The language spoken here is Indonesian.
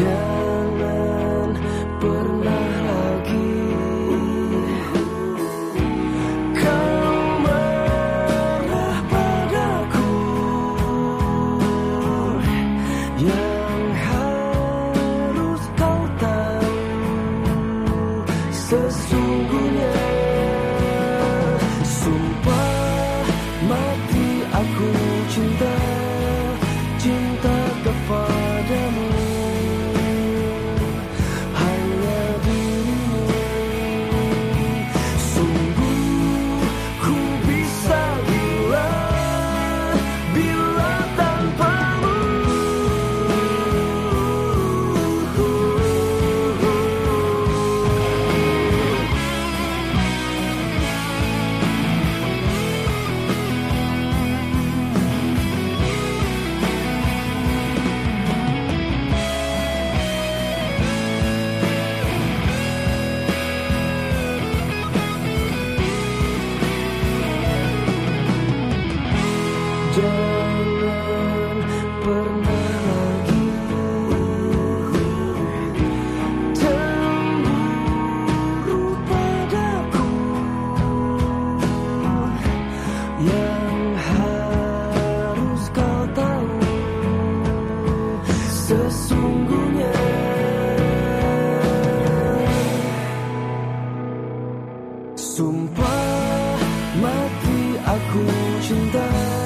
Jangan pernah lagi Kau marah padaku. Yang harus kau tahu Sesungguhnya Sumpah mati aku cinta. Sumpah mati aku cinta.